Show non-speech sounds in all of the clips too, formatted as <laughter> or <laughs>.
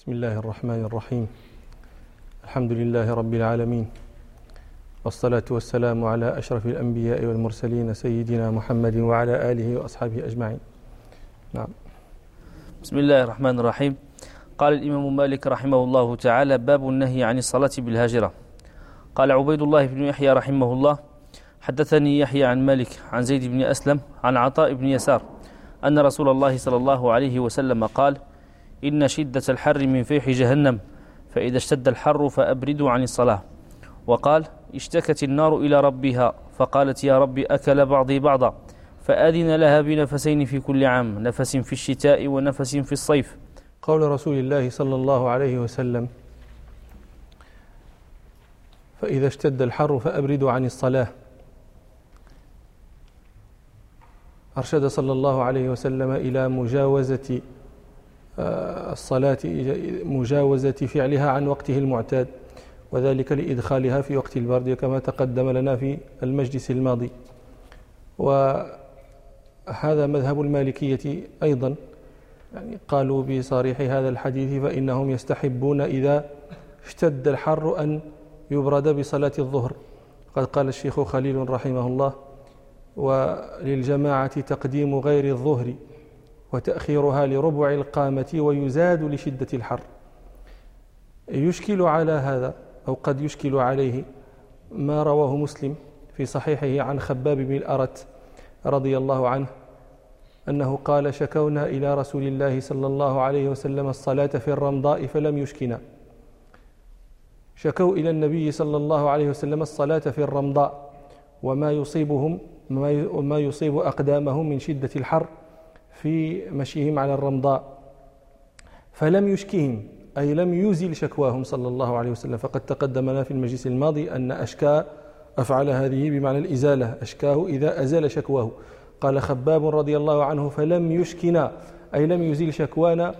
بسم الله الرحمن الرحيم. الحمد لله رب العالمين. والصلاة والسلام على أشرف الأنبياء والمرسلين سيدنا محمد وعلى آله وأصحابه أجمعين. نعم. بسم الله الرحمن الرحيم. قال الإمام مالك رحمه الله تعالى باب النهي عن الصلاة بالهاجرة. قال عبيد الله بن يحيى رحمه الله حدثني يحيى عن مالك عن زيد بن أسلم عن عطاء بن يسار أن رسول الله صلى الله عليه وسلم قال إن شدة الحر من فيح جهنم فإذا اشتد الحر فأبردوا عن الصلاة. وقال اشتكت النار إلى ربها فقالت يا رب أكل بعضي بعضا فآذن لها بنفسين في كل عام نفس في الشتاء ونفس في الصيف. قول رسول الله صلى الله عليه وسلم فإذا اشتد الحر فأبردوا عن الصلاة. أرشد صلى الله عليه وسلم إلى مجاوزة الصلاة مجاوزة فعلها عن وقته المعتاد وذلك لإدخالها في وقت البرد كما تقدم لنا في المجلس الماضي. وهذا مذهب المالكية أيضا يعني قالوا بصريح هذا الحديث فإنهم يستحبون إذا اشتد الحر أن يبرد بصلاة الظهر. قد قال الشيخ خليل رحمه الله وللجماعة تقديم غير الظهر وتأخيرها لربع القامة ويزاد لشدة الحر. يشكل على هذا أو قد يشكل عليه ما رواه مسلم في صحيحه عن خباب بن الأرت رضي الله عنه أنه قال شكونا إلى رسول الله صلى الله عليه وسلم الصلاة في الرمضاء فلم يشكنا. شكوا إلى النبي صلى الله عليه وسلم الصلاة في الرمضاء وما يصيبهم ما يصيب أقدامهم من شدة الحر في مشيهم على الرمضاء فلم يشكهم أي لم يزل شكواهم صلى الله عليه وسلم. فقد تقدم لنا في المجلس الماضي أن أشكى أفعل هذه بمعنى الإزالة أشكاه إذا أزال شكواه. قال خباب رضي الله عنه فلم يشكنا أي لم يزيل شكوانا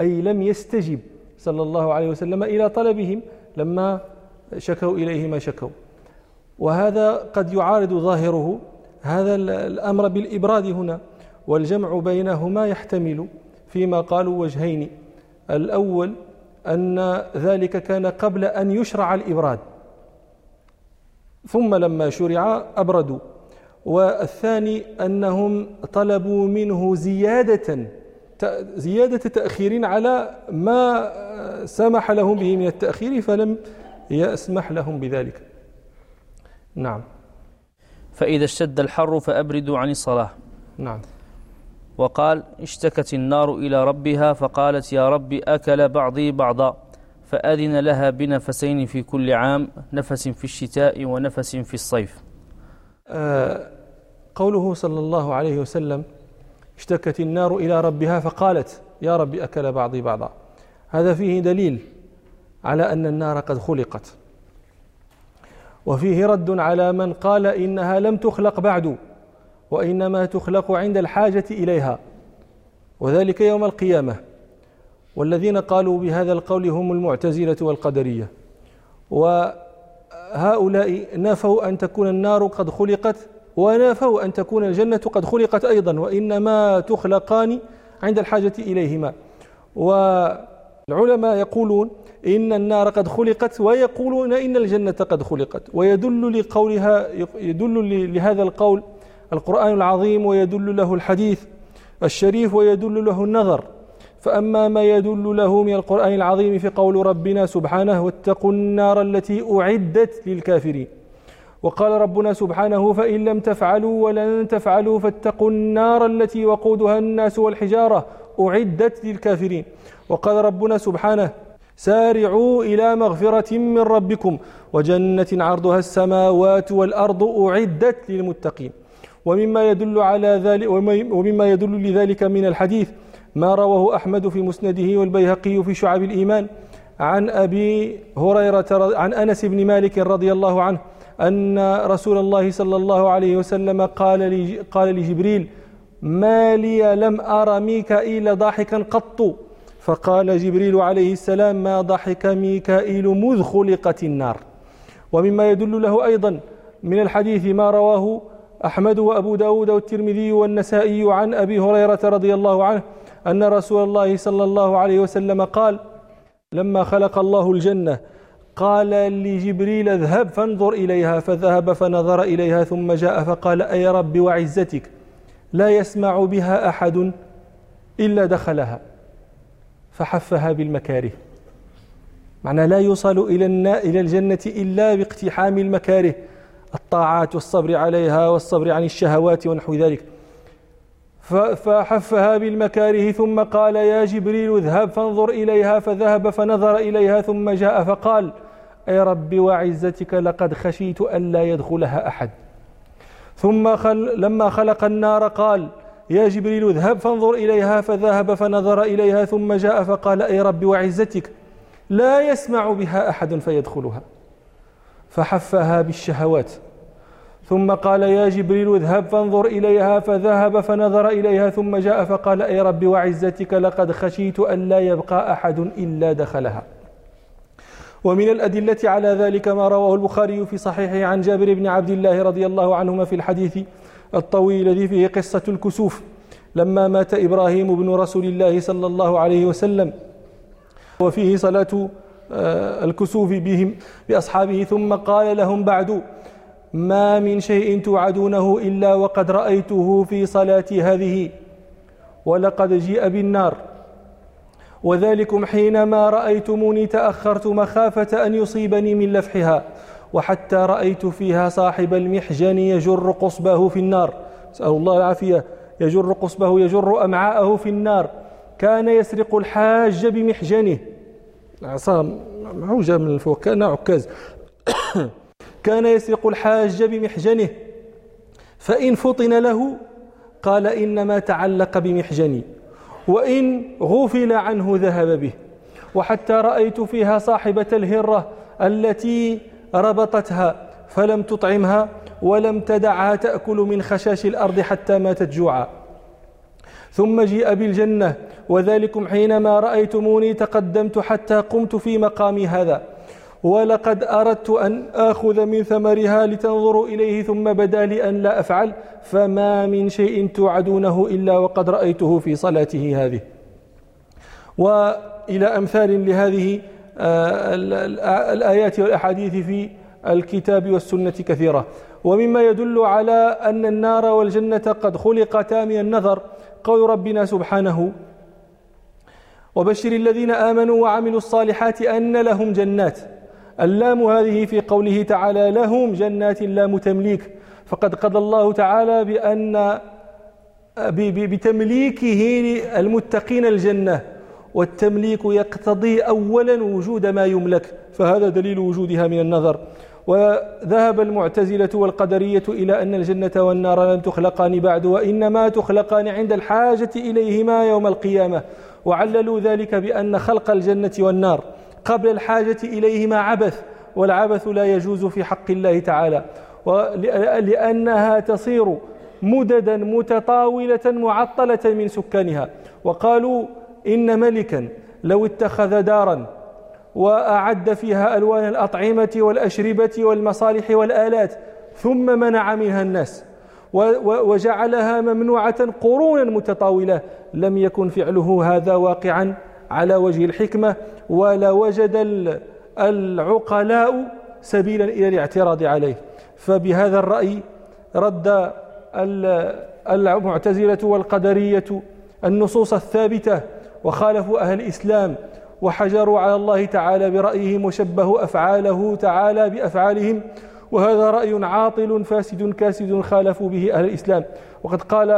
أي لم يستجب صلى الله عليه وسلم إلى طلبهم لما شكوا إليه ما شكوا. وهذا قد يعارض ظاهره هذا الأمر بالإبراد هنا. والجمع بينهما يحتمل فيما قالوا وجهين. الأول أن ذلك كان قبل أن يشرع الإبراد ثم لما شرع أبردوا. والثاني أنهم طلبوا منه زيادة زيادة تأخير على ما سمح لهم به من التأخير فلم يسمح لهم بذلك. نعم. فإذا اشتد الحر فأبردوا عن الصلاة. نعم. وقال اشتكت النار إلى ربها فقالت يا رب أكل بعضي بعضا فأذن لها بنفسين في كل عام نفس في الشتاء ونفس في الصيف. آه قوله صلى الله عليه وسلم اشتكت النار إلى ربها فقالت يا رب أكل بعضي بعضا. هذا فيه دليل على أن النار قد خلقت. وفيه رد على من قال إنها لم تخلق بعد. وإنما تخلق عند الحاجة إليها وذلك يوم القيامة. والذين قالوا بهذا القول هم المعتزلة والقدرية. وهؤلاء نفوا أن تكون النار قد خلقت ونفوا أن تكون الجنة قد خلقت أيضا وإنما تخلقان عند الحاجة إليهما. والعلماء يقولون إن النار قد خلقت ويقولون إن الجنة قد خلقت. ويدل لقولها يدل لهذا القول القرآن العظيم ويدل له الحديث الشريف ويدل له النظر. فأما ما يدل له من القرآن العظيم في قول ربنا سبحانه واتقوا النار التي أعدت للكافرين. وقال ربنا سبحانه فإن لم تفعلوا ولن تفعلوا فاتقوا النار التي وقودها الناس والحجارة أعدت للكافرين. وقال ربنا سبحانه سارعوا إلى مغفرة من ربكم وجنة عرضها السماوات والأرض أعدت للمتقين. ومما يدل على ذلك ومما يدل لذلك من الحديث ما رواه أحمد في مسنده والبيهقي في شعب الإيمان عن أبي هريرة عن أنس بن مالك رضي الله عنه أن رسول الله صلى الله عليه وسلم قال قال لجبريل ما لي لم أرى ميكائيل ضاحكا قط. فقال جبريل عليه السلام ما ضحك ميكائيل مذ خلقت النار. ومما يدل له أيضا من الحديث ما رواه أحمد وأبو داود والترمذي والنسائي عن أبي هريرة رضي الله عنه أن رسول الله صلى الله عليه وسلم قال لما خلق الله الجنة قال لجبريل اذهب فانظر إليها فذهب فنظر إليها ثم جاء فقال أي رب وعزتك لا يسمع بها أحد إلا دخلها فحفها بالمكاره. معنى لا يوصل إلى الجنة إلا باقتحام المكاره. الطاعات والصبر عليها والصبر عن الشهوات ونحو ذلك. فحفها بالمكاره ثم قال يا جبريل اذهب فانظر إليها فذهب فنظر إليها ثم جاء فقال أي رب وعزتك لقد خشيت أن لا يدخلها أحد. ثم خل لما خلق النار قال يا جبريل اذهب فانظر إليها فذهب فنظر إليها ثم جاء فقال أي رب وعزتك لا يسمع بها أحد فيدخلها. فحفها بالشهوات. ثم قال يا جبريل اذهب فانظر إليها فذهب فنظر إليها ثم جاء فقال أي رب وعزتك لقد خشيت أن لا يبقى أحد إلا دخلها. ومن الأدلة على ذلك ما رواه البخاري في صحيحه عن جابر بن عبد الله رضي الله عنهما في الحديث الطويل الذي فيه قصة الكسوف. لما مات إبراهيم بن رسول الله صلى الله عليه وسلم وفيه صلاة آه، الكسوف بهم بأصحابه ثم قال لهم بعد ما من شيء توعدونه إلا وقد رأيته في صلاتي هذه ولقد جيء بالنار. وذلكم حينما رأيتموني تأخرت مخافة أن يصيبني من لفحها وحتى رأيت فيها صاحب المحجن يجر قصبه في النار. أسأل الله العافية. يجر قصبه يجر أمعاءه في النار. كان يسرق الحاج بمحجنه. عصا معوجة من الفوق كان عكاز. <coughs> كان يسرق الحاج بمحجنه فإن فطن له قال إنما تعلق بمحجني وإن غفل عنه ذهب به وحتى رأيت فيها صاحبة الهرة التي ربطتها فلم تطعمها ولم تدعها تأكل من خشاش الأرض حتى ماتت جوعا. ثم جيء بالجنة وذلكم حينما رأيتموني تقدمت حتى قمت في مقامي هذا. ولقد أردت أن آخذ من ثمرها لتنظروا إليه ثم بدا لي أن لا أفعل فما من شيء توعدونه إلا وقد رأيته في صلاته هذه. وإلى أمثال لهذه آه، الآيات والأحاديث في الكتاب والسنة كثيرة. ومما يدل على أن النار والجنة قد خلقتا من النظر قول ربنا سبحانه وبشر الذين آمنوا وعملوا الصالحات أن لهم جنات. اللام هذه في قوله تعالى لهم جنات لام تمليك فقد قضى الله تعالى بأن بتمليكه المتقين الجنة. والتمليك يقتضي أولا وجود ما يملك. فهذا دليل وجودها من النظر. وذهب المعتزلة والقدرية إلى أن الجنة والنار لن تخلقان بعد وإنما تخلقان عند الحاجة إليهما يوم القيامة. وعللوا ذلك بأن خلق الجنة والنار. قبل الحاجة إليهما عبث والعبث لا يجوز في حق الله تعالى. لأنها تصير مددا متطاولة معطلة من سكانها. وقالوا إن ملكا لو اتخذ دارا وأعد فيها ألوان الأطعمة والأشربة والمصالح والآلات ثم منع منها الناس. وجعلها ممنوعة قرونا متطاولة. لم يكن فعله هذا واقعا. على وجه الحكمة ولوجد العقلاء سبيلا إلى الاعتراض عليه. فبهذا الرأي رد المعتزلة والقدرية النصوص الثابتة وخالفوا أهل الإسلام وحجروا على الله تعالى برأيهم وشبهوا أفعاله تعالى بأفعالهم. وهذا رأي عاطل فاسد كاسد خالفوا به أهل الإسلام. وقد قال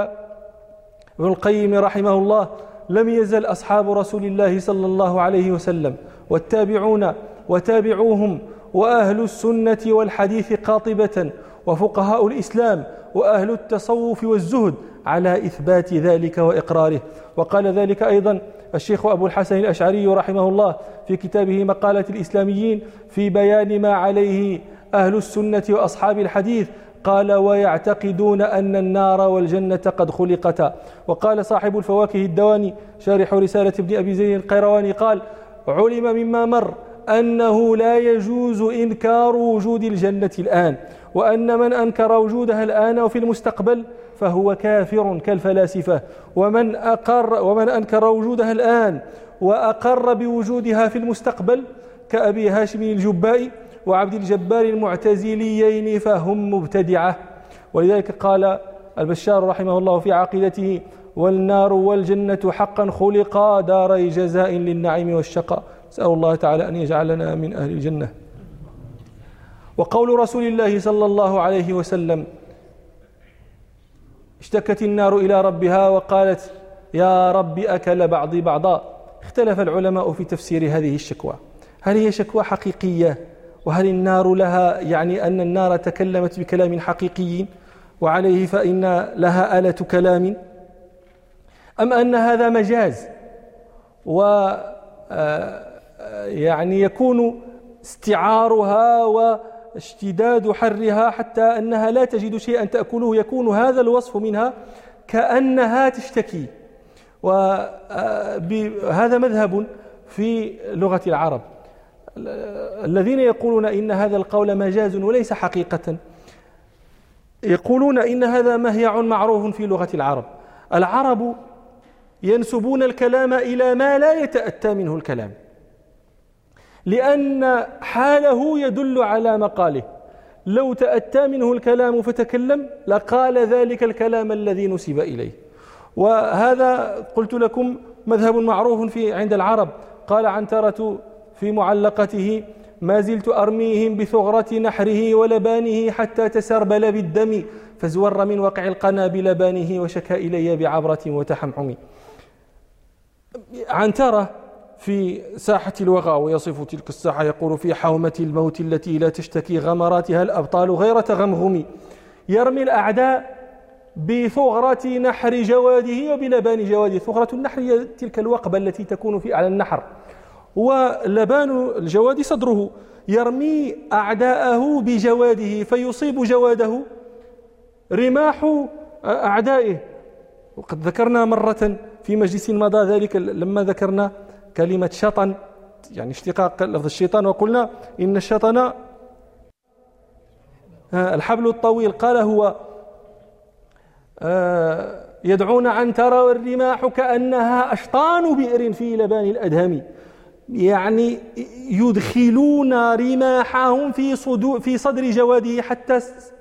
ابن القيم رحمه الله لم يزل أصحاب رسول الله صلى الله عليه وسلم والتابعون وتابعوهم وأهل السنة والحديث قاطبة وفقهاء الإسلام وأهل التصوف والزهد على إثبات ذلك وإقراره. وقال ذلك أيضا الشيخ أبو الحسن الأشعري رحمه الله في كتابه مقالة الإسلاميين في بيان ما عليه أهل السنة وأصحاب الحديث قال ويعتقدون أن النار والجنة قد خلقتا. وقال صاحب الفواكه الدواني شارح رسالة ابن أبي زيد القيرواني قال علم مما مر أنه لا يجوز إنكار وجود الجنة الآن وأن من أنكر وجودها الآن وفي المستقبل فهو كافر كالفلاسفة. ومن أقر ومن أنكر وجودها الآن وأقر بوجودها في المستقبل كأبي هاشم الجبائي وعبد الجبار المعتزليين فهم مبتدعة. ولذلك قال البشار رحمه الله في عقيدته والنار والجنة حقا خلقا داري جزاء للنعيم والشقاء. نسأل الله تعالى أن يجعلنا من أهل الجنة. وقول رسول الله صلى الله عليه وسلم اشتكت النار إلى ربها وقالت يا رب أكل بعضي بعضا. اختلف العلماء في تفسير هذه الشكوى. هل هي شكوى حقيقية وهل النار لها يعني أن النار تكلمت بكلام حقيقي وعليه فإن لها آلة كلام؟ أم أن هذا مجاز؟ و آه، يعني يكون استعارها واشتداد حرها حتى أنها لا تجد شيئا تأكله يكون هذا الوصف منها كأنها تشتكي. وهذا مذهب في لغة العرب. الذين يقولون إن هذا القول مجاز وليس حقيقة. يقولون إن هذا مهيع معروف في لغة العرب. العرب ينسبون الكلام إلى ما لا يتأتى منه الكلام. لأن حاله يدل على مقاله. لو تأتى منه الكلام فتكلم لقال ذلك الكلام الذي نسب إليه. وهذا قلت لكم مذهب معروف في عند العرب. قال عنترة في معلقته ما زلت أرميهم بثغرة نحره ولبانه حتى تسربل بالدم فزور من وقع القنا بلبانه وشكى إلي بعبرة وتحمحم. عنترة في ساحة الوغى ويصف تلك الساحة يقول في حومة الموت التي لا تشتكي غمراتها الأبطال غير تغمغم يرمي الأعداء بثغرة نحر جواده وبلبان جواده. ثغرة النحر هي تلك الوقبة التي تكون في أعلى النحر. ولبان الجواد صدره يرمي أعداءه بجواده فيصيب جواده. رماح أعدائه. وقد ذكرنا مرة في مجلس مضى ذلك لما ذكرنا كلمة شطن يعني اشتقاق لفظ الشيطان وقلنا إن الشطن الحبل الطويل. قال هو آه، يدعون عنتر والرماح كأنها أشطان بئر في لبان الأدهم يعني يدخلون رماحهم في صدور في صدر جواده حتى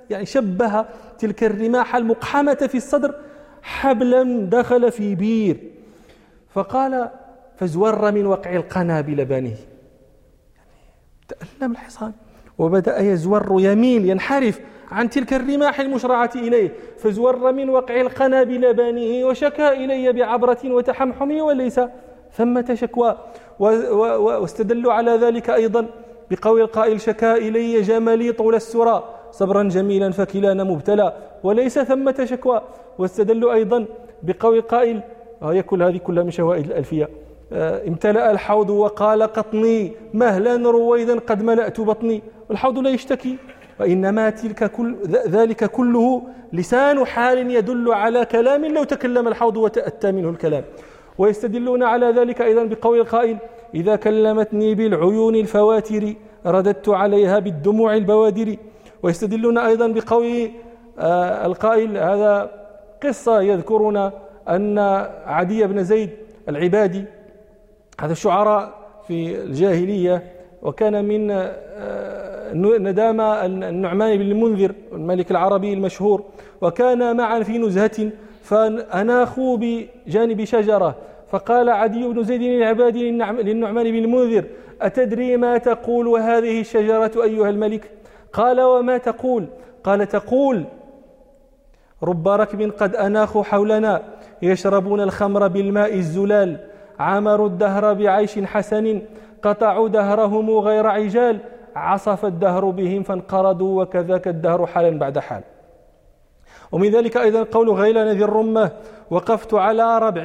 يعني شبه تلك الرماح المقحمة في الصدر حبلا دخل في بير. فقال فزور من وقع القنا بلبانه تألم الحصان وبدأ يزور يميل ينحرف عن تلك الرماح المشرعة إليه. فزور من وقع القنا بلبانه وشكى إلي بعبرة وتحمحم وليس ثمة شكوى واستدلوا على ذلك أيضا بقول القائل شكا إلي جملي طول السرى صبرا جميلا فكلانا مبتلى وليس ثمة شكوى واستدلوا أيضا بقول القائل وهي كل هذه كلها من شوائد الألفية. آه، امتلأ الحوض وقال قطني مهلا رويدا قد ملأت بطني. والحوض لا يشتكي وإنما تلك كل ذلك كله لسان حال يدل على كلام لو تكلم الحوض وتأتى منه الكلام. ويستدلون على ذلك أيضا بقول القائل إذا كلمتني بالعيون الفواتر رددت عليها بالدموع البوادر. ويستدلون أيضا بقول آه، القائل هذا قصة يذكرون أن عدي بن زيد العبادي هذا الشعراء في الجاهلية وكان من آه، ندام النعمان بن المنذر الملك العربي المشهور وكان معا في نزهة فأناخوا بجانب شجرة. فقال عدي بن زيد العبادي للنعمان بن المنذر أتدري ما تقول هذه الشجرة أيها الملك؟ قال وما تقول؟ قال تقول رب ركب قد أناخوا حولنا يشربون الخمر بالماء الزلال عمروا الدهر بعيش حسن قطعوا دهرهم غير عجال عصف الدهر بهم فانقرضوا وكذاك الدهر حالا بعد حال. ومن ذلك أيضا قول غيلان ذي الرمة وقفت على ربع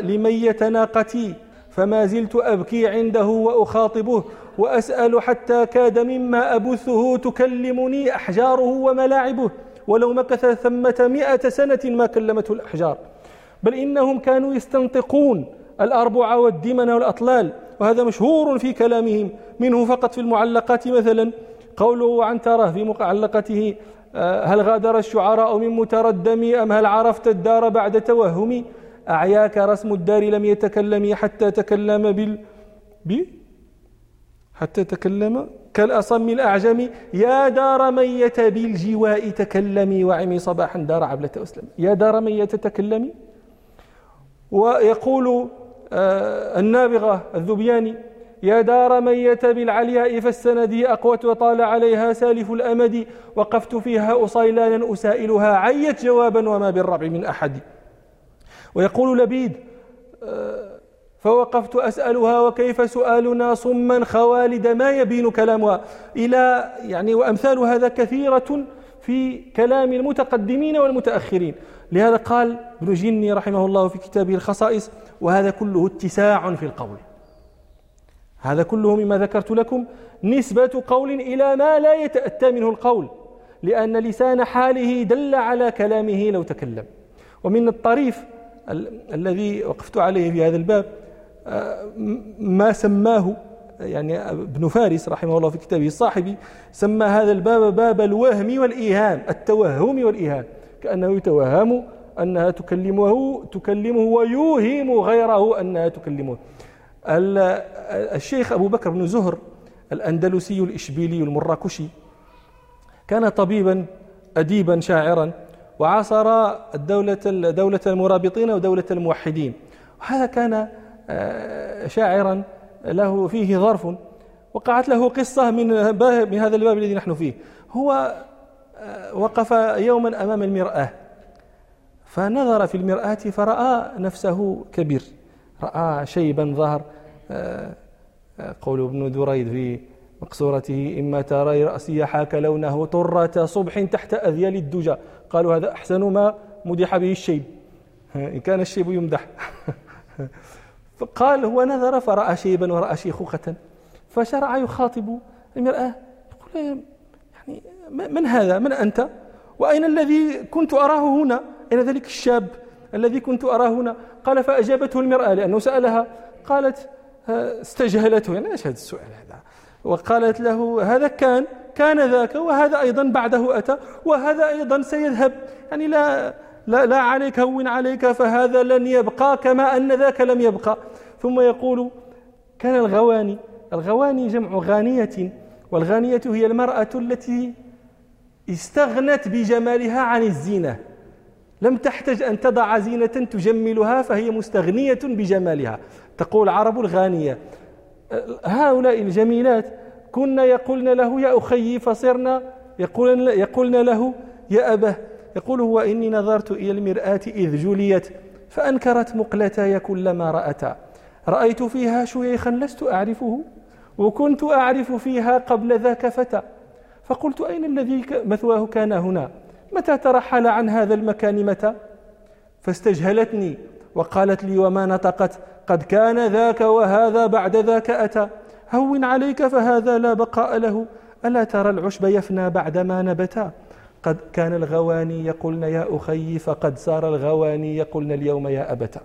لمية ناقتي فما زلت أبكي عنده وأخاطبه وأسأل حتى كاد مما أبثه تكلمني أحجاره وملاعبه ولو مكث ثمة مئة سنة ما كلمته الأحجار. بل إنهم كانوا يستنطقون الأربع والدمن والأطلال وهذا مشهور في كلامهم منه فقط في المعلقات مثلا قوله عن تراه في معلقته هل غادر الشعراء من متردم أم هل عرفت الدار بعد توهم؟ أعياك رسم الدار لم يتكلم حتى تكلم بال ب؟ حتى تكلم كالأصم الأعجم. يا دار من يت بالجواء تكلمي وعمي صباحا دار عبلة أسلم يا دار من يتتكلمي ويقول آه النابغة الذبياني يا دار من يت بالعلياء فالسندي أقوت وطال عليها سالف الأمد وقفت فيها أصيلانا أسائلها عيت جوابا وما بالربع من أحد. ويقول لبيد آه فوقفت أسألها وكيف سؤالنا صما خوالد ما يبين كلامها؟ إلى يعني وأمثال هذا كثيرة في كلام المتقدمين والمتأخرين. لهذا قال ابن جني رحمه الله في كتابه الخصائص وهذا كله اتساع في القول. هذا كله مما ذكرت لكم نسبة قول إلى ما لا يتأتى منه القول لأن لسان حاله دل على كلامه لو تكلم. ومن الطريف الذي وقفت عليه في هذا الباب ما سماه يعني ابن فارس رحمه الله في كتابه الصاحبي سمى هذا الباب باب الوهم والإيهام التوهم والإيهام. كأنه يتوهم أنها تكلمه تكلمه ويوهم غيره أنها تكلمه. الشيخ أبو بكر بن زهر الأندلسي الإشبيلي المراكشي. كان طبيبا أديبا شاعرا وعاصر الدولة دولة المرابطين ودولة الموحدين. وهذا كان آه، شاعرا له فيه ظرف وقعت له قصة من من هذا الباب الذي نحن فيه. هو آه، وقف يوما أمام المرآة. فنظر في المرآة فرأى نفسه كبير. رأى شيبا ظهر. آه، قول ابن دريد في مقصورته إما ترى رأسي حاكى لونه طرة صبح تحت أذيال الدجى. قالوا هذا أحسن ما مدح به الشيب. إن كان الشيب يمدح. <laughs> فقال هو نظر فرأى شيبا ورأى شيخوخة. فشرع يخاطب. المرآة يقول يعني من هذا؟ من أنت؟ وأين الذي كنت أراه هنا؟ أين ذلك الشاب؟ الذي كنت أراه هنا. قال فأجابته المرآة لأنه سألها قالت استجهلته. يعني إيش هذا السؤال هذا؟ وقالت له هذا كان كان ذاك وهذا أيضا بعده أتى وهذا أيضا سيذهب. يعني لا لا, لا عليك هون عليك فهذا لن يبقى كما أن ذاك لم يبقى. ثم يقول كان الغواني الغواني جمع غانية والغانية هي المرأة التي استغنت بجمالها عن الزينة. لم تحتج أن تضع زينة تجملها فهي مستغنية بجمالها. تقول عرب الغانية هؤلاء الجميلات كنا يقولن له يا أخي فصرنا يقولن, يقولن له يا أبه يقول هو إني نظرت إلى المرآة إذ جليت فأنكرت مقلتاي كلما رأتا. رأيت فيها شيخا لست أعرفه وكنت أعرف فيها قبل ذاك فتى. فقلت أين الذي مثواه كان هنا؟ متى ترحل عن هذا المكان متى؟ فاستجهلتني وقالت لي وما نطقت قد كان ذاك وهذا بعد ذاك أتى. هون عليك فهذا لا بقاء له. ألا ترى العشب يفنى بعدما نبتا؟ قد كان الغواني يقولن يا أخي فقد صار الغواني يقولن اليوم يا أبتا.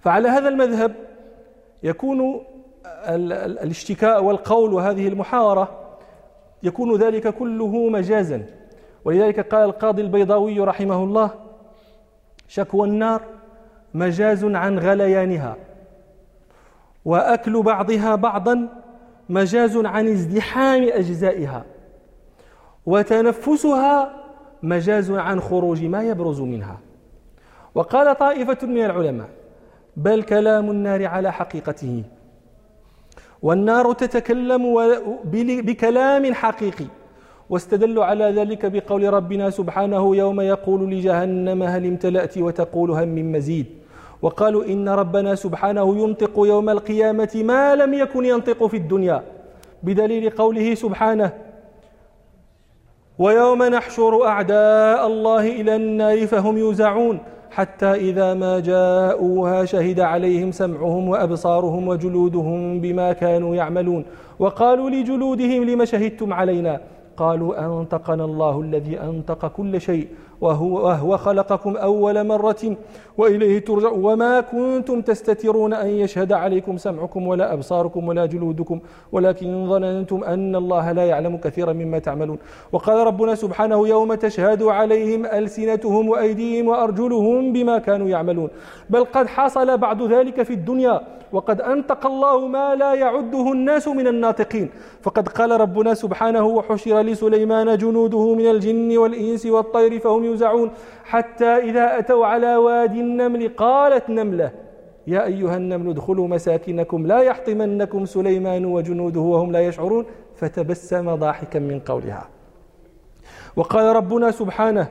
فعلى هذا المذهب يكون الاشتكاء والقول وهذه المحاورة يكون ذلك كله مجازا. ولذلك قال القاضي البيضاوي رحمه الله شكوى النار مجاز عن غليانها وأكل بعضها بعضا مجاز عن ازدحام أجزائها وتنفسها مجاز عن خروج ما يبرز منها. وقال طائفة من العلماء بل كلام النار على حقيقته والنار تتكلم بكلام حقيقي واستدلوا على ذلك بقول ربنا سبحانه يوم يقول لجهنم هل امتلأت وتقول هم من مزيد. وقالوا إن ربنا سبحانه ينطق يوم القيامة ما لم يكن ينطق في الدنيا. بدليل قوله سبحانه ويوم نحشر أعداء الله إلى النار فهم يوزعون حتى إذا ما جاءوها شهد عليهم سمعهم وأبصارهم وجلودهم بما كانوا يعملون. وقالوا لجلودهم لم شهدتم علينا؟ قالوا أنطقنا الله الذي أنطق كل شيء وهو, وهو خلقكم أول مرة وإليه ترجع. وما كنتم تستترون أن يشهد عليكم سمعكم ولا أبصاركم ولا جلودكم ولكن ظننتم أن الله لا يعلم كثيرا مما تعملون. وقال ربنا سبحانه يوم تشهد عليهم ألسنتهم وأيديهم وأرجلهم بما كانوا يعملون. بل قد حصل بعد ذلك في الدنيا وقد أنطق الله ما لا يعده الناس من الناطقين. فقد قال ربنا سبحانه وحشر لسليمان جنوده من الجن والإنس والطير فهم يوزعون حتى إذا أتوا على وادي النمل قالت نملة يا أيها النمل ادخلوا مساكنكم لا يحطمنكم سليمان وجنوده وهم لا يشعرون. فتبسم ضاحكا من قولها. وقال ربنا سبحانه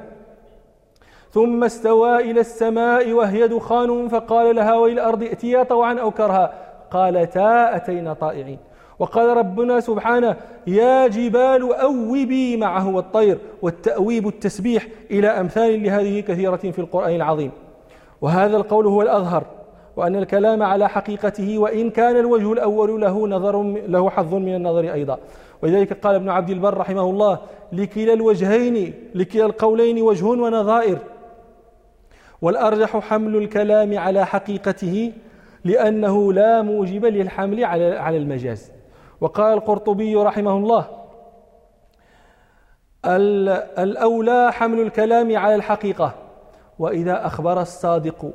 ثم استوى إلى السماء وهي دخان فقال لها والأرض ائتيا طوعا أو كرها؟ قالتا أتينا طائعين. وقال ربنا سبحانه يا جبال أوبي معه والطير والتأويب التسبيح إلى أمثال لهذه كثيرة في القرآن العظيم. وهذا القول هو الأظهر وأن الكلام على حقيقته وإن كان الوجه الأول له نظر له حظ من النظر أيضا. ولذلك قال ابن عبد البر رحمه الله لكلا الوجهين لكلا القولين وجه ونظائر. والأرجح حمل الكلام على حقيقته لأنه لا موجب للحمل على على المجاز. وقال القرطبي رحمه الله الأولى حمل الكلام على الحقيقة وإذا أخبر الصادق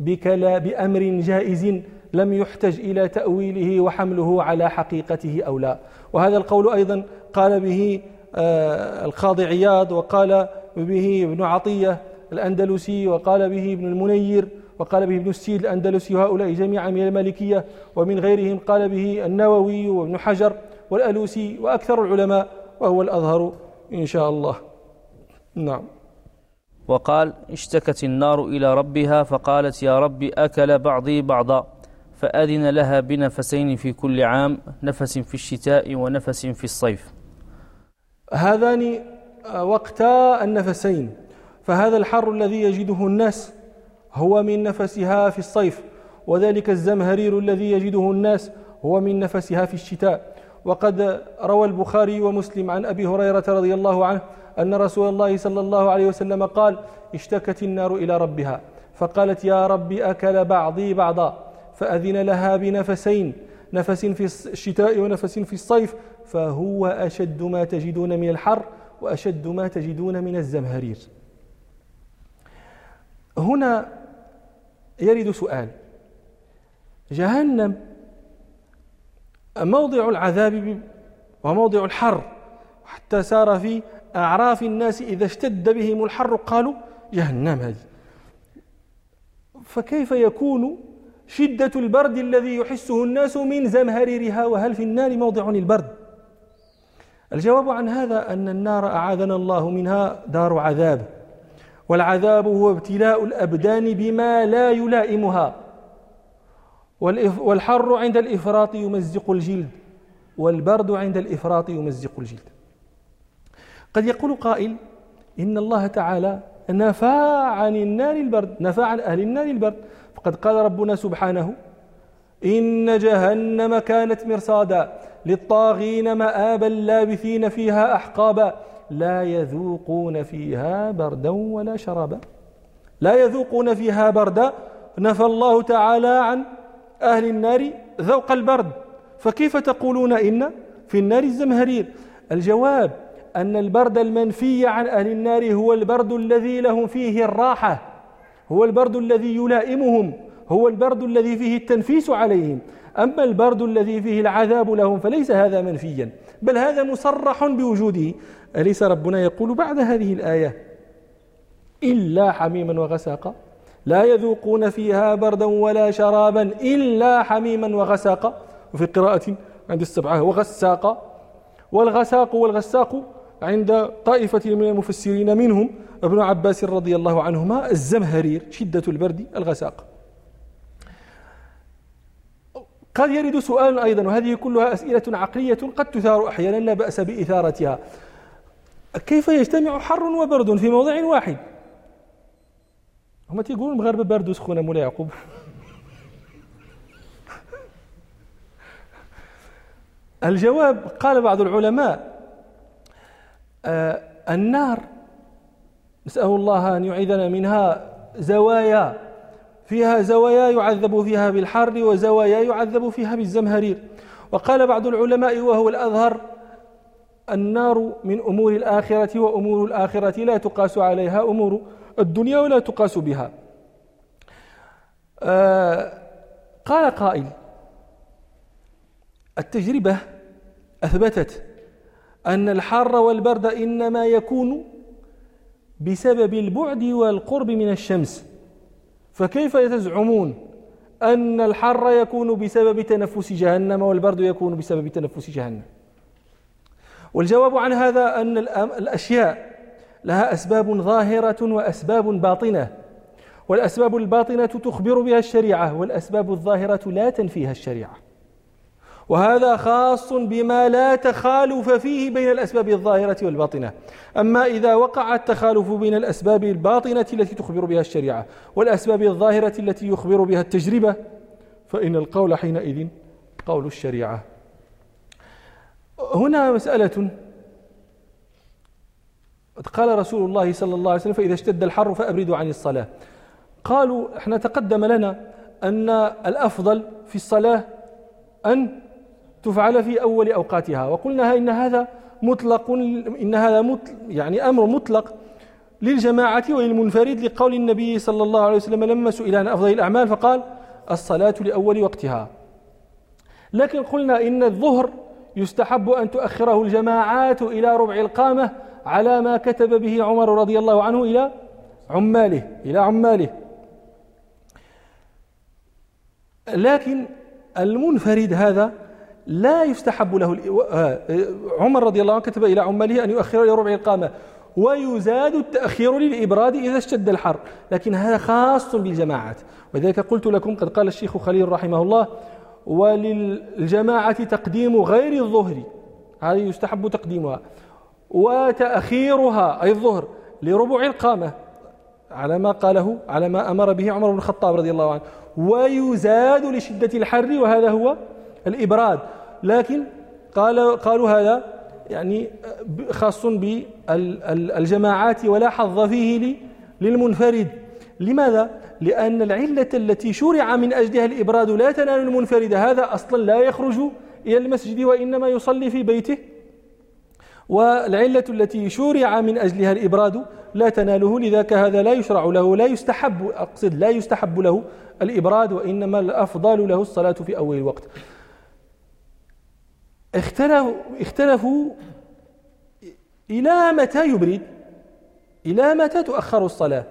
بكلا بأمر جائز لم يحتج إلى تأويله وحمله على حقيقته أو لا. وهذا القول أيضا قال به آه، القاضي عياض وقال به ابن عطية الأندلسي وقال به ابن المنير وقال به ابن السيد الأندلسي وهؤلاء جميعا من المالكية ومن غيرهم. قال به النووي وابن حجر والألوسي وأكثر العلماء وهو الأظهر إن شاء الله. نعم. وقال اشتكت النار إلى ربها فقالت يا رب أكل بعضي بعضا فأذن لها بنفسين في كل عام نفس في الشتاء ونفس في الصيف. هذان وقتا النفسين فهذا الحر الذي يجده الناس هو من نفسها في الصيف وذلك الزمهرير الذي يجده الناس هو من نفسها في الشتاء. وقد روى البخاري ومسلم عن أبي هريرة رضي الله عنه أن رسول الله صلى الله عليه وسلم قال اشتكت النار إلى ربها. فقالت يا رب أكل بعضي بعضا. فأذن لها بنفسين نفس في الشتاء ونفس في الصيف فهو أشد ما تجدون من الحر وأشد ما تجدون من الزمهرير. هنا يرد سؤال. جهنم موضع العذاب وموضع الحر. حتى سار في أعراف الناس إذا اشتد بهم الحر قالوا جهنم هذه. فكيف يكون شدة البرد الذي يحسه الناس من زمهريرها؟ وهل في النار موضع للبرد؟ الجواب عن هذا أن النار أعاذنا الله منها دار عذاب. والعذاب هو ابتلاء الأبدان بما لا يلائمها. والحر عند الإفراط يمزق الجلد والبرد عند الإفراط يمزق الجلد. قد يقول قائل إن الله تعالى نفى عن النار البرد نفى عن أهل النار البرد. فقد قال ربنا سبحانه إن جهنم كانت مرصادا للطاغين مآبا لابثين فيها أحقابا. لا يذوقون فيها بردا ولا شرابا. لا يذوقون فيها بردا. نفى الله تعالى عن أهل النار ذوق البرد. فكيف تقولون إن في النار الزمهرير؟ الجواب أن البرد المنفي عن أهل النار هو البرد الذي لهم فيه الراحة هو البرد الذي يلائمهم هو البرد الذي فيه التنفيس عليهم. أما البرد الذي فيه العذاب لهم فليس هذا منفيا. بل هذا مصرح بوجوده. أليس ربنا يقول بعد هذه الآية؟ إلا حميما وغساقا. لا يذوقون فيها بردا ولا شرابا إلا حميما وغساقا. وفي قراءة عند السبعة وغساقا. والغساق والغساق عند طائفة من المفسرين منهم ابن عباس رضي الله عنهما الزمهرير شدة البرد الغساق. قد يرد سؤال أيضا وهذه كلها أسئلة عقلية قد تثار أحيانا لا بأس بإثارتها. كيف يجتمع حر وبرد في موضع واحد؟ هما تيقولون المغاربة بارد وسخونة مولاي يعقوب. الجواب قال بعض العلماء آه النار نسأل الله أن يعيذنا منها زوايا فيها زوايا يعذب فيها بالحر وزوايا يعذب فيها بالزمهرير. وقال بعض العلماء وهو الأظهر النار من أمور الآخرة وأمور الآخرة لا تقاس عليها أمور الدنيا ولا تقاس بها. آه قال قائل التجربة أثبتت أن الحر والبرد إنما يكون بسبب البعد والقرب من الشمس. فكيف تزعمون أن الحر يكون بسبب تنفس جهنم والبرد يكون بسبب تنفس جهنم؟ والجواب عن هذا أن الأشياء لها أسباب ظاهرة وأسباب باطنة والأسباب الباطنة تخبر بها الشريعة والأسباب الظاهرة لا تنفيها الشريعة. وهذا خاص بما لا تخالف فيه بين الأسباب الظاهرة والباطنة. أما إذا وقع التخالف بين الأسباب الباطنة التي تخبر بها الشريعة والأسباب الظاهرة التي يخبر بها التجربة فإن القول حينئذ قول الشريعة. هنا مسألة. قال رسول الله صلى الله عليه وسلم فإذا اشتد الحر فأبردوا عن الصلاة. قالوا إحنا تقدم لنا أن الأفضل في الصلاة أن تفعل في أول أوقاتها. وقلنا إن هذا مطلق إن هذا مطلق يعني أمر مطلق للجماعة وللمنفرد لقول النبي صلى الله عليه وسلم لما سئل عن أفضل الأعمال فقال الصلاة لأول وقتها. لكن قلنا إن الظهر يستحب أن تؤخره الجماعات إلى ربع القامة على ما كتب به عمر رضي الله عنه إلى عماله إلى عماله. لكن المنفرد هذا لا يستحب له آه، عمر رضي الله عنه كتب إلى عماله أن يؤخر إلى ربع القامة ويزاد التأخير للإبراد إذا اشتد الحر لكن هذا خاص بالجماعات. ولذلك قلت لكم قد قال الشيخ خليل رحمه الله وللجماعة تقديم غير الظهر هذه يستحب تقديمها. وتأخيرها أي الظهر لربع القامة على ما قاله على ما أمر به عمر بن الخطاب رضي الله عنه. ويزاد لشدة الحر وهذا هو الإبراد. لكن قال قالوا هذا يعني خاص بالجماعات ولا حظ فيه للمنفرد. لماذا؟ لأن العلة التي شرع من أجلها الإبراد لا تنال المنفرد. هذا أصلا لا يخرج إلى المسجد وإنما يصلي في بيته. والعلة التي شرع من أجلها الإبراد لا تناله. لذاك هذا لا يشرع له لا يستحب أقصد لا يستحب له الإبراد وإنما الأفضل له الصلاة في أول الوقت اختلفوا, اختلفوا إلى متى يبرد؟ إلى متى تؤخر الصلاة؟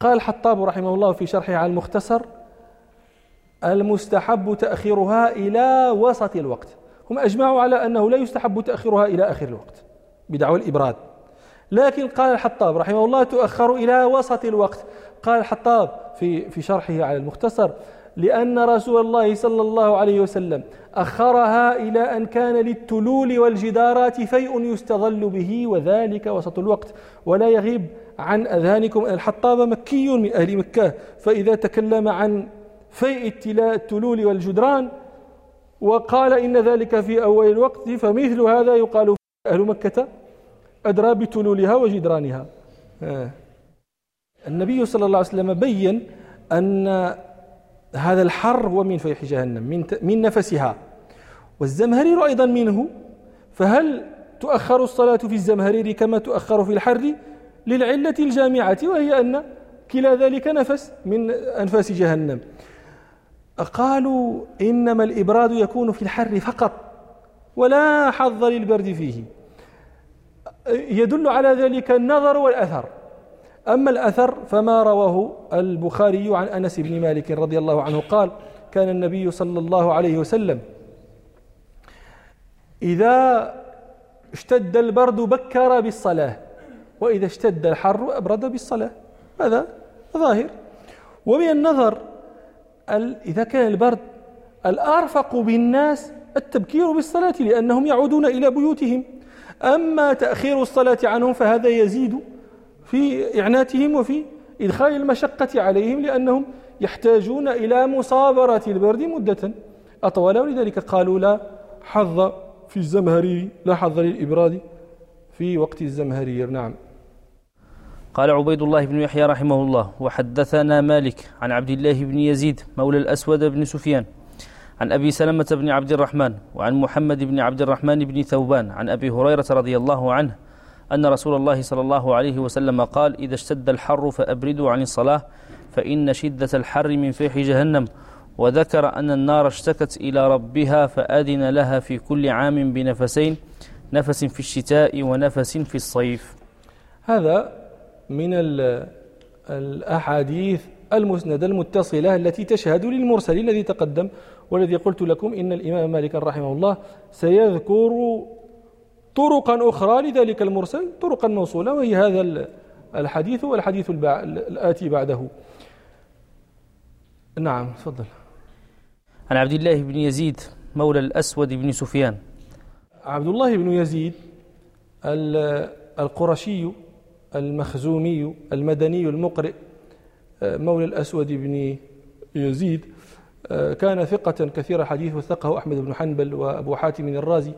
قال الحطاب رحمه الله في شرحه على المختصر المستحب تأخيرها إلى وسط الوقت. هم أجمعوا على أنه لا يستحب تأخيرها إلى آخر الوقت بدعوى الإبراد. لكن قال الحطاب رحمه الله تؤخر إلى وسط الوقت. قال الحطاب في في شرحه على المختصر لأن رسول الله صلى الله عليه وسلم أخرها إلى أن كان للتلول والجدارات فيء يستظل به وذلك وسط الوقت. ولا يغيب عن أذهانكم الحطاب مكي من أهل مكة. فإذا تكلم عن فيء التلول والجدران وقال إن ذلك في أول الوقت فمثل هذا يقال أهل مكة أدرى بتلولها وجدرانها. آه. النبي صلى الله عليه وسلم بين أن هذا الحر هو من فيح جهنم من, من نفسها. والزمهرير أيضا منه. فهل تؤخر الصلاة في الزمهرير كما تؤخر في الحر؟ للعلة الجامعة وهي أن كلا ذلك نفس من أنفاس جهنم. قالوا إنما الإبراد يكون في الحر فقط ولا حظ للبرد فيه. يدل على ذلك النظر والأثر. أما الأثر فما رواه البخاري عن أنس بن مالك رضي الله عنه قال كان النبي صلى الله عليه وسلم إذا اشتد البرد بكر بالصلاة وإذا اشتد الحر أبرد بالصلاة. هذا ظاهر. ومن النظر إذا كان البرد الأرفق بالناس التبكير بالصلاة لأنهم يعودون إلى بيوتهم. أما تأخير الصلاة عنهم فهذا يزيد في إعناتهم وفي إدخال المشقة عليهم لأنهم يحتاجون إلى مصابرة البرد مدة أطول. ولذلك قالوا لا حظ في الزمهرير لا حظ للإبراد في وقت الزمهرير نعم. قال عبيد الله بن يحيى رحمه الله وحدثنا مالك عن عبد الله بن يزيد مولى الأسود بن سفيان عن أبي سلمة بن عبد الرحمن وعن محمد بن عبد الرحمن بن ثوبان عن أبي هريرة رضي الله عنه أن رسول الله صلى الله عليه وسلم قال إذا اشتد الحر فأبردوا عن الصلاة فإن شدة الحر من فيح جهنم. وذكر أن النار اشتكت إلى ربها فأذن لها في كل عام بنفسين نفس في الشتاء ونفس في الصيف. هذا من الأحاديث المسندة المتصلة التي تشهد للمرسل الذي تقدم والذي قلت لكم إن الإمام مالك رحمه الله سيذكر طرقا أخرى لذلك المرسل طرقا موصولة وهي هذا الحديث والحديث الآتي بعده. نعم تفضل. عن عبد الله بن يزيد مولى الأسود بن سفيان. عبد الله بن يزيد القرشي المخزومي المدني المقرئ مولى الأسود بن يزيد كان ثقة كثير الحديث وثقه أحمد بن حنبل وأبو حاتم الرازي.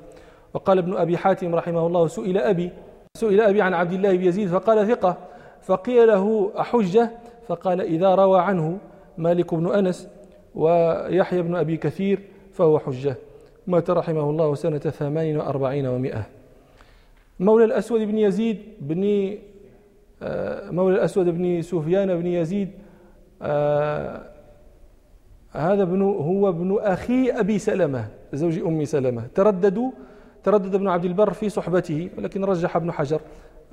وقال ابن أبي حاتم رحمه الله سئل أبي سئل أبي عن عبد الله بن يزيد فقال ثقة فقيل له أحجة؟ فقال إذا روى عنه مالك بن أنس ويحيى بن أبي كثير فهو حجة. مات رحمه الله سنة ثمان وأربعين ومائة مولى الأسود بن يزيد بن آه، مولى الأسود بن سفيان بن يزيد آه، هذا ابن هو ابن أخي أبي سلمة زوج أم سلمة. ترددوا تردد ابن عبد البر في صحبته ولكن رجح ابن حجر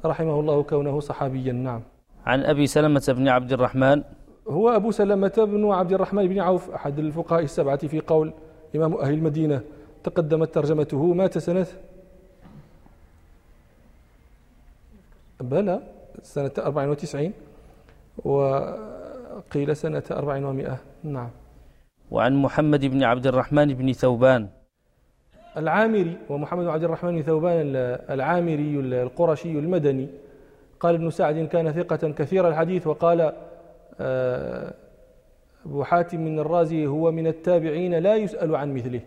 رحمه الله كونه صحابيا. نعم. عن أبي سلمة بن عبد الرحمن. هو أبو سلمة بن عبد الرحمن بن عوف أحد الفقهاء السبعة في قول إمام أهل المدينة تقدمت ترجمته مات سنة بلى سنة 94 وقيل سنة 400 نعم. وعن محمد بن عبد الرحمن بن ثوبان. العامري ومحمد بن عبد الرحمن ثوبان العامري القرشي المدني. قال ابن سعد كان ثقة كثير الحديث وقال آه، أبو حاتم من الرازي هو من التابعين لا يسأل عن مثله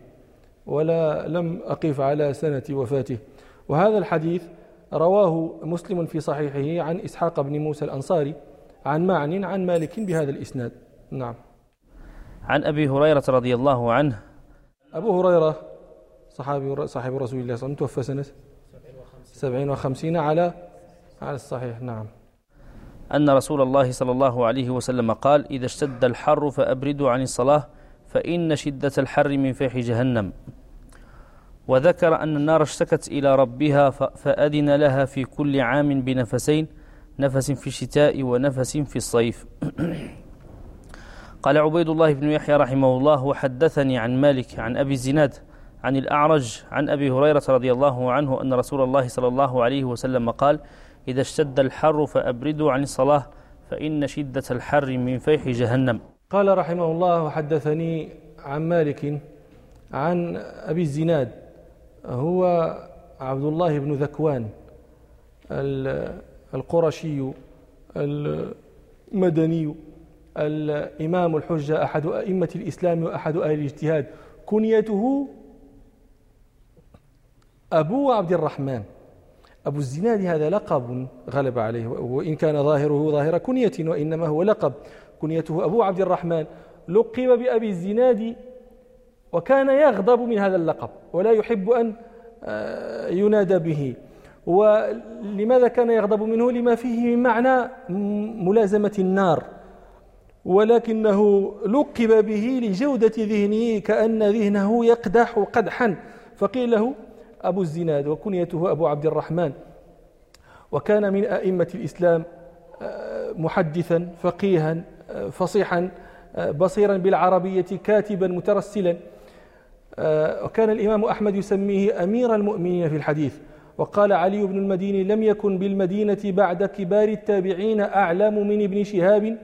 ولا لم أقف على سنة وفاته. وهذا الحديث رواه مسلم في صحيحه عن إسحاق بن موسى الأنصاري عن معن عن مالك بهذا الإسناد. نعم. عن أبي هريرة رضي الله عنه. أبو هريرة صحابي صاحب رسول الله صلى الله عليه وسلم توفى سنة سبعين وخمسين على على الصحيح. نعم. أن رسول الله صلى الله عليه وسلم قال إذا اشتد الحر فأبردوا عن الصلاة فإن شدة الحر من فيح جهنم. وذكر أن النار اشتكت إلى ربها فأذن لها في كل عام بنفسين نفس في الشتاء ونفس في الصيف. قال عبيد الله بن يحيى رحمه الله وحدثني عن مالك عن أبي الزناد عن الأعرج عن أبي هريرة رضي الله عنه أن رسول الله صلى الله عليه وسلم قال إذا اشتد الحر فأبردوا عن الصلاة فإن شدة الحر من فيح جهنم. قال رحمه الله وحدثني عن مالك عن أبي الزناد هو عبد الله بن ذكوان القرشي المدني الإمام الحجة أحد أئمة الإسلام وأحد أهل الاجتهاد. كنيته أبو عبد الرحمن. أبو الزناد هذا لقب غلب عليه وإن كان ظاهره ظاهر كنية وإنما هو لقب كنيته أبو عبد الرحمن. لقب بأبي الزناد وكان يغضب من هذا اللقب ولا يحب أن آه، ينادى به. ولماذا كان يغضب منه؟ لما فيه من معنى ملازمة النار. ولكنه لقب به لجودة ذهنه كأن ذهنه يقدح قدحا. فقيل له أبو الزناد وكنيته أبو عبد الرحمن. وكان من أئمة الإسلام آه، محدثا فقيها آه، فصيحا آه، بصيرا بالعربية كاتبا مترسلا. وكان الإمام أحمد يسميه أمير المؤمنين في الحديث. وقال علي بن المديني لم يكن بالمدينة بعد كبار التابعين أعلم من ابن شهاب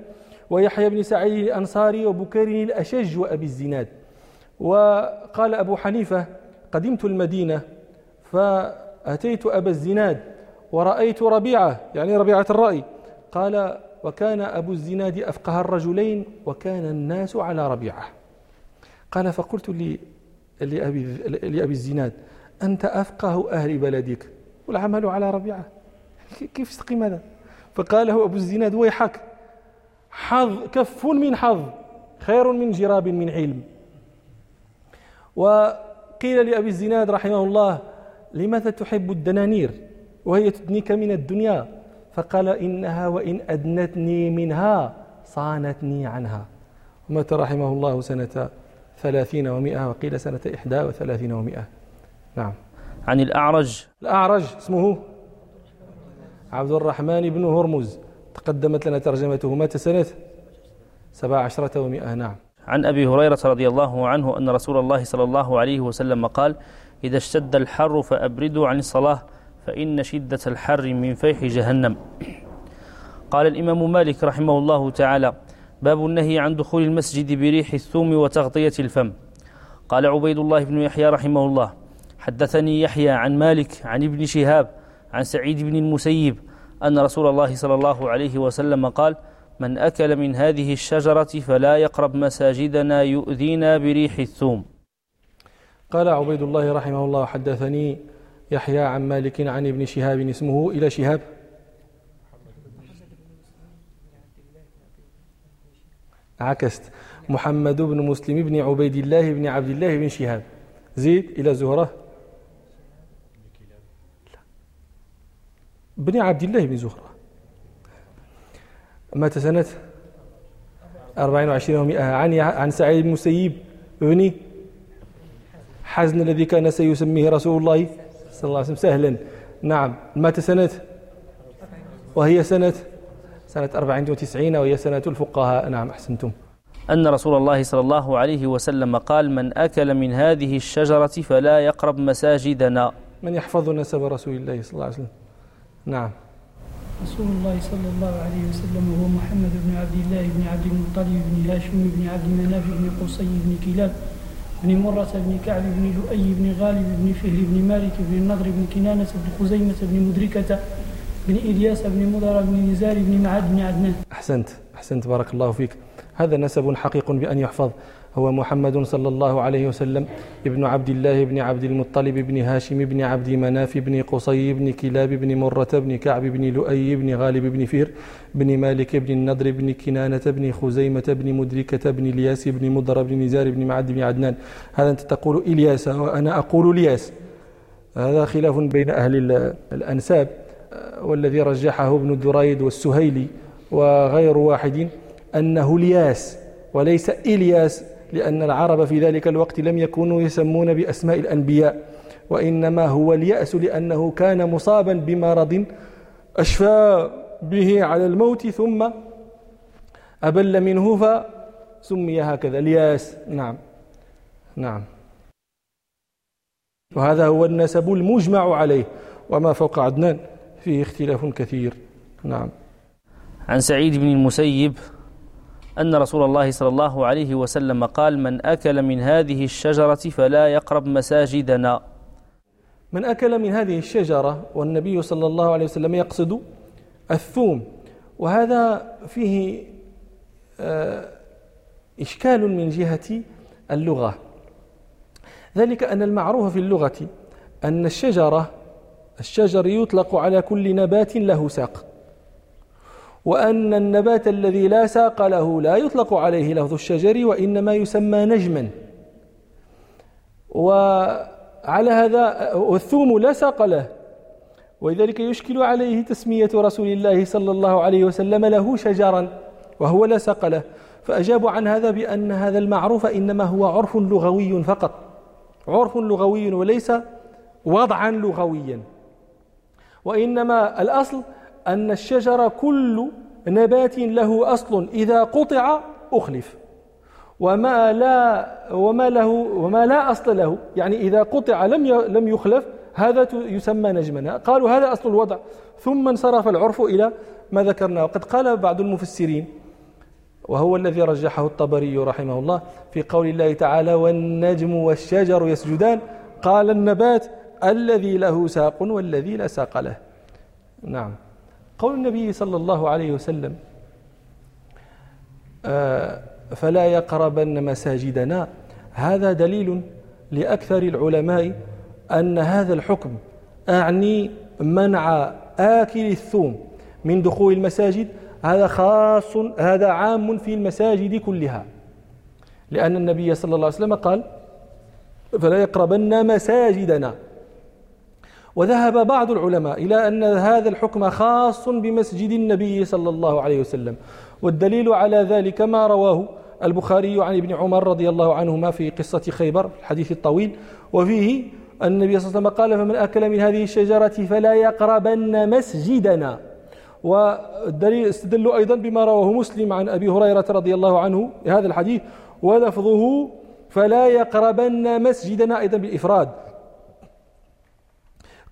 ويحيى بن سعيد الأنصاري وبكير الأشج وأبي الزناد. وقال أبو حنيفة قدمت المدينة فأتيت أبا الزناد ورأيت ربيعة يعني ربيعة الرأي. قال وكان أبو الزناد أفقه الرجلين وكان الناس على ربيعة. قال فقلت لي لأبي, لأبي الزناد أنت أفقه أهل بلدك؟ والعمل على ربيعة. كيف تقيم هذا؟ فقال له أبو الزناد ويحك. حظ كف من حظ خير من جراب من علم. وقيل لأبي الزناد رحمه الله لماذا تحب الدنانير؟ وهي تدنيك من الدنيا. فقال إنها وإن أدنتني منها صانتني عنها. ومات رحمه الله سنة ثلاثين ومائة وقيل سنة إحدى وثلاثين ومائة نعم. عن الأعرج. الأعرج اسمه عبد الرحمن بن هرمز. تقدمت لنا ترجمته. مات سنة سبع عشرة ومائة نعم. عن أبي هريرة رضي الله عنه أن رسول الله صلى الله عليه وسلم قال إذا اشتد الحر فأبردوا عن الصلاة فإن شدة الحر من فيح جهنم. قال الإمام مالك رحمه الله تعالى باب النهي عن دخول المسجد بريح الثوم وتغطية الفم. قال عبيد الله بن يحيى رحمه الله حدثني يحيى عن مالك عن ابن شهاب عن سعيد بن المسيب أن رسول الله صلى الله عليه وسلم قال من أكل من هذه الشجرة فلا يقرب مساجدنا يؤذينا بريح الثوم قال عبيد الله رحمه الله حدثني يحيى عن مالك عن ابن شهاب اسمه إلى شهاب. عكست. محمد بن مسلم بن عبيد الله بن عبد الله بن شهاب. زيد إلى زهرة. بن عبد الله بن زهرة. مات سنة أربعين وعشرين ومئة عن عن سعيد بن مسيب بن حزن الذي كان سيسميه رسول الله صلى الله عليه وسلم. سهلا. نعم. مات سنة؟ وهي سنة؟ سنة 94 وهي سنة الفقهاء. نعم أحسنتم. أن رسول الله صلى الله عليه وسلم قال من أكل من هذه الشجرة فلا يقرب مساجدنا. من يحفظ نسب رسول الله صلى الله عليه وسلم. نعم. رسول الله صلى الله عليه وسلم هو محمد بن عبد الله بن عبد المطلب بن هاشم بن عبد مناف بن قصي بن كلاب بن مرة بن كعب بن لؤي بن غالب بن فهر بن مالك بن النضر بن كنانة بن خزيمة بن مدركة بن إلياس بن مضر بن نزار بن معد بن عدنان. أحسنت أحسنت بارك الله فيك. هذا نسب حقيق بأن يحفظ. هو محمد صلى الله عليه وسلم ابن عبد الله بن عبد المطلب بن هاشم بن عبد مناف بن قصي بن كلاب بن مرة بن كعب بن لؤي بن غالب بن فهر بن مالك بن النضر بن كنانة بن خزيمة بن مدركة بن الياس بن مضر بن نزار بن معد بن عدنان. هذا أنت تقول إلياس وأنا أقول الياس. هذا خلاف بين أهل الأنساب والذي رجحه ابن دريد والسهيلي وغير واحد أنه الياس وليس إلياس لأن العرب في ذلك الوقت لم يكونوا يسمون بأسماء الأنبياء وإنما هو اليأس لأنه كان مصابا بمرض أشفى به على الموت ثم أبل منه فسمي هكذا اليأس. نعم. نعم. وهذا هو النسب المجمع عليه وما فوق عدنان فيه اختلاف كثير. نعم. عن سعيد بن المسيب أن رسول الله صلى الله عليه وسلم قال من أكل من هذه الشجرة فلا يقرب مساجدنا. من أكل من هذه الشجرة والنبي صلى الله عليه وسلم يقصد الثوم وهذا فيه آه، إشكال من جهة اللغة. ذلك أن المعروف في اللغة أن الشجرة الشجر يطلق على كل نبات له ساق. وأن النبات الذي لا ساق له لا يطلق عليه لفظ الشجر وإنما يسمى نجما. وعلى هذا والثوم لا ساق له ولذلك يشكل عليه تسمية رسول الله صلى الله عليه وسلم له شجرا وهو لا ساق له. فأجابوا عن هذا بأن هذا المعروف إنما هو عرف لغوي فقط. عرف لغوي وليس وضعا لغويا. وإنما الأصل أن الشجر كل نبات له أصل إذا قطع أخلف. وما لا وما له وما لا أصل له. يعني إذا قطع لم لم يخلف هذا يسمى نجما قالوا هذا أصل الوضع. ثم انصرف العرف إلى ما ذكرناه. وقد قال بعض المفسرين وهو الذي رجحه الطبري رحمه الله في قول الله تعالى والنجم والشجر يسجدان قال النبات الذي له ساق والذي لا ساق له نعم. قول النبي صلى الله عليه وسلم آه، فلا يقربن مساجدنا. هذا دليل لأكثر العلماء أن هذا الحكم أعني منع آكل الثوم من دخول المساجد. هذا خاص هذا عام في المساجد كلها. لأن النبي صلى الله عليه وسلم قال فلا يقربن مساجدنا. وذهب بعض العلماء إلى أن هذا الحكم خاص بمسجد النبي صلى الله عليه وسلم. والدليل على ذلك ما رواه البخاري عن ابن عمر رضي الله عنهما في قصة خيبر الحديث الطويل. وفيه أن النبي صلى الله عليه وسلم قال فمن أكل من هذه الشجرة فلا يقربن مسجدنا. والدليل استدلوا أيضا بما رواه مسلم عن أبي هريرة رضي الله عنه هذا الحديث. ولفظه فلا يقربن مسجدنا أيضا بالإفراد.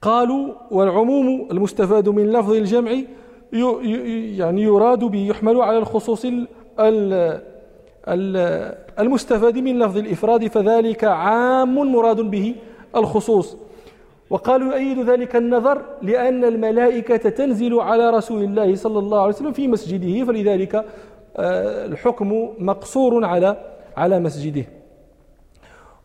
قالوا والعموم المستفاد من لفظ الجمع يعني يراد به يحمل على الخصوص المستفاد من لفظ الإفراد فذلك عام مراد به الخصوص. وقالوا يؤيد ذلك النظر لأن الملائكة تنزل على رسول الله صلى الله عليه وسلم في مسجده فلذلك آه، الحكم مقصور على على مسجده.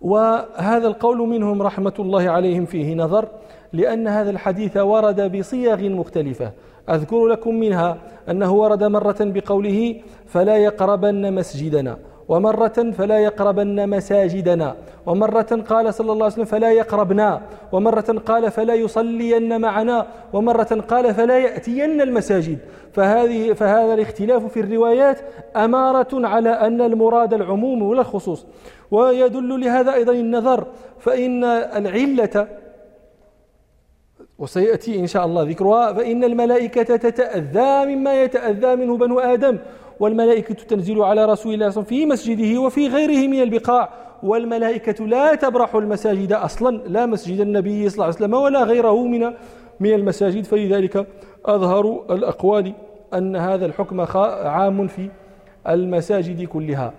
وهذا القول منهم رحمة الله عليهم فيه نظر. لأن هذا الحديث ورد بصيغ مختلفة. أذكر لكم منها أنه ورد مرة بقوله فلا يقربن مسجدنا ومرة فلا يقربن مساجدنا ومرة قال صلى الله عليه وسلم فلا يقربنا ومرة قال فلا يصلين معنا ومرة قال فلا يأتين المساجد. فهذه فهذا الاختلاف في الروايات أمارة على أن المراد العموم ولا الخصوص ويدل لهذا أيضا النظر فإن العلة وسيأتي إن شاء الله ذكرها فإن الملائكة تتأذى مما يتأذى منه بنو آدم والملائكة تنزل على رسول الله صلى الله عليه وسلم في مسجده وفي غيره من البقاع والملائكة لا تبرح المساجد أصلا لا مسجد النبي صلى الله عليه وسلم ولا غيره من من المساجد. فلذلك أظهر الأقوال أن هذا الحكم عام في المساجد كلها.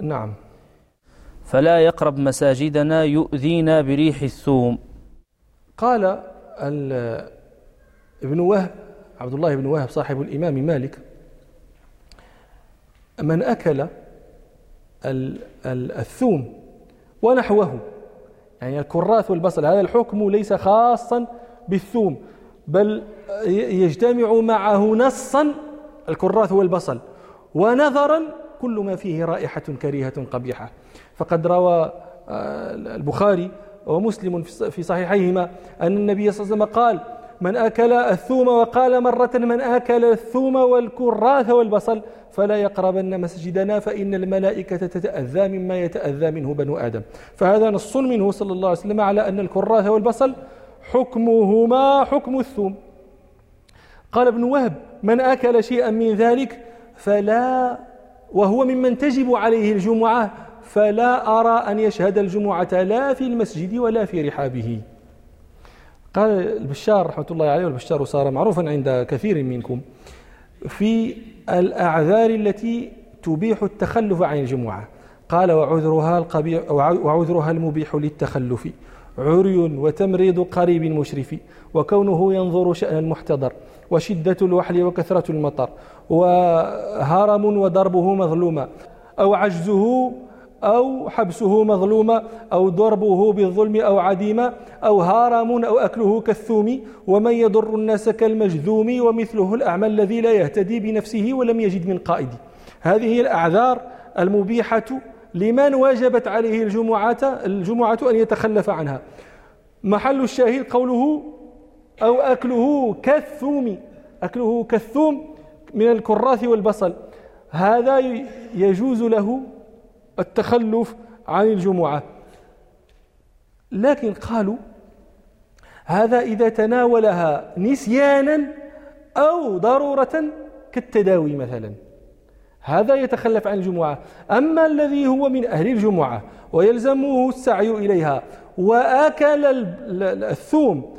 نعم. فلا يقرب مساجدنا يؤذينا بريح الثوم. قال ابن وهب عبد الله بن وهب صاحب الإمام مالك من أكل الثوم ونحوه يعني الكراث والبصل هذا الحكم ليس خاصا بالثوم بل يجتمع معه نصا الكراث والبصل ونظرا كل ما فيه رائحة كريهة قبيحة. فقد روى آه، البخاري ومسلم في صحيحيهما أن النبي صلى الله عليه وسلم قال من أكل الثوم وقال مرة من أكل الثوم والكراث والبصل فلا يقربن مسجدنا فإن الملائكة تتأذى مما يتأذى منه بنو آدم. فهذا نص منه صلى الله عليه وسلم على أن الكراث والبصل حكمهما حكم الثوم. قال ابن وهب من أكل شيئا من ذلك فلا وهو ممن تجب عليه الجمعة فلا أرى أن يشهد الجمعة لا في المسجد ولا في رحابه. قال البشار رحمة الله عليه والبشار صار معروفا عند كثير منكم في الأعذار التي تبيح التخلف عن الجمعة. قال وعذرها القبيح وعذرها المبيح للتخلف. عري وتمريض قريب مشرف. وكونه ينظر شأن المحتضر. وشدة الوحل وكثرة المطر. وهرم وضربه مظلوما. أو عجزه أو حبسه مظلوما أو ضربه بالظلم أو عديما أو هارم أو أكله كالثوم ومن يضر الناس كالمجذوم ومثله الأعمى الذي لا يهتدي بنفسه ولم يجد من قائد. هذه هي الأعذار المبيحة لمن وجبت عليه الجمعة الجمعة أن يتخلف عنها. محل الشاهد قوله أو أكله كالثوم أكله كالثوم من الكراث والبصل. هذا يجوز له التخلف عن الجمعة. لكن قالوا هذا إذا تناولها نسيانا أو ضرورة كالتداوي مثلا. هذا يتخلف عن الجمعة. أما الذي هو من أهل الجمعة ويلزمه السعي إليها وأكل الثوم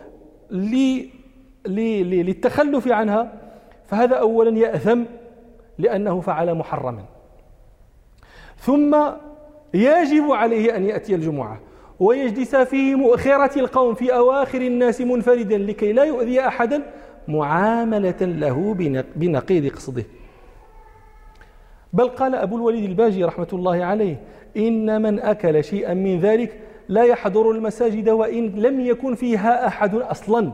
للتخلف عنها فهذا أولا يأثم لأنه فعل محرما. ثم يجب عليه أن يأتي الجمعة ويجلس في مؤخرة القوم في أواخر الناس منفردا لكي لا يؤذي أحدا معاملة له بنقيض قصده بل قال أبو الوليد الباجي رحمة الله عليه إن من أكل شيئا من ذلك لا يحضر المساجد وإن لم يكن فيها أحد أصلا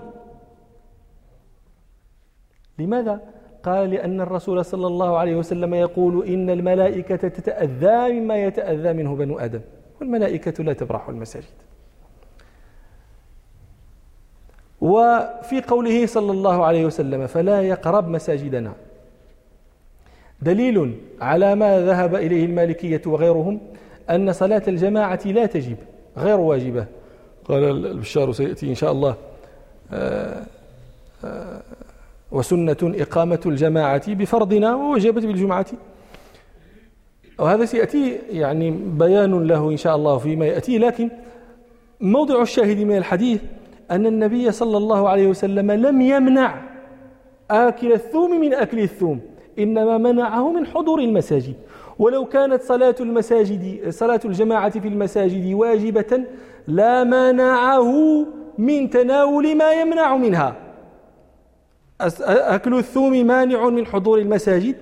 لماذا؟ قال لأن الرسول صلى الله عليه وسلم يقول إن الملائكة تتأذى مما يتأذى منه بنو آدم والملائكة لا تبرح المساجد. وفي قوله صلى الله عليه وسلم فلا يقرب مساجدنا. دليل على ما ذهب إليه المالكية وغيرهم أن صلاة الجماعة لا تجب غير واجبة. قال البشار سيأتي إن شاء الله. آه، آه، وسنة إقامة الجماعة بفرضنا ووجبت بالجمعة. وهذا سيأتي يعني بيان له إن شاء الله فيما يأتي لكن موضع الشاهد من الحديث أن النبي صلى الله عليه وسلم لم يمنع آكل الثوم من أكل الثوم إنما منعه من حضور المساجد. ولو كانت صلاة المساجد صلاة الجماعة في المساجد واجبة لا منعه من تناول ما يمنع منها. أكل الثوم مانع من حضور المساجد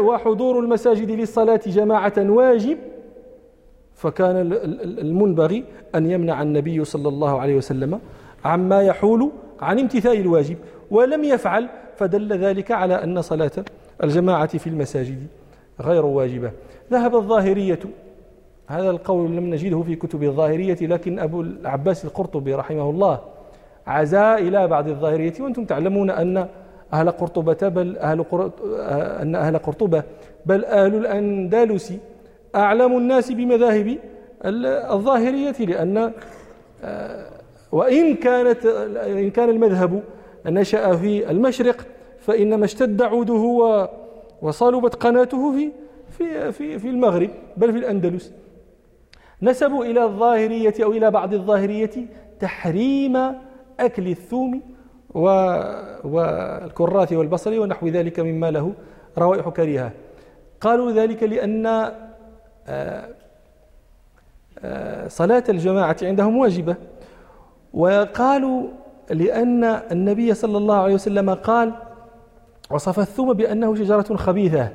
وحضور المساجد للصلاة جماعة واجب. فكان المنبغي أن يمنع النبي صلى الله عليه وسلم عما يحول عن امتثال الواجب ولم يفعل فدل ذلك على أن صلاة الجماعة في المساجد غير واجبة. ذهب الظاهرية هذا القول لم نجده في كتب الظاهرية لكن أبو العباس القرطبي رحمه الله عزاء إلى بعض الظاهرية. وأنتم تعلمون أن أهل قرطبة بل أهل أن أهل قرطبة بل أهل الأندلس أعلم الناس بمذاهب الظاهرية لأن آه، وإن كانت إن كان المذهب نشأ في المشرق فإنما اشتد عوده وصلبت قناته في في في في المغرب بل في الأندلس. نسبوا إلى الظاهرية أو إلى بعض الظاهرية تحريم أكل الثوم والكراث والبصل ونحو ذلك مما له روائح كريهة. قالوا ذلك لأن آه، آه، صلاة الجماعة عندهم واجبة. وقالوا لأن النبي صلى الله عليه وسلم قال وصف الثوم بأنه شجرة خبيثة.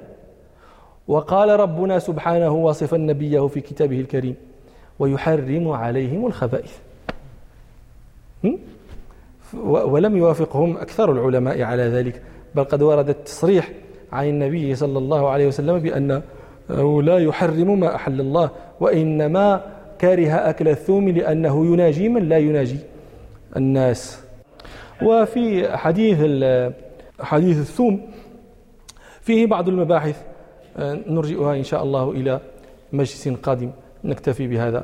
وقال ربنا سبحانه واصفا نبيه في كتابه الكريم ويحرم عليهم الخبائث. ولم يوافقهم أكثر العلماء على ذلك بل قد ورد التصريح عن النبي صلى الله عليه وسلم بأنه لا يحرم ما أحل الله وإنما كره أكل الثوم لأنه يناجي من لا يناجي الناس. وفي حديث حديث الثوم فيه بعض المباحث نرجئها إن شاء الله إلى مجلس قادم نكتفي بهذا.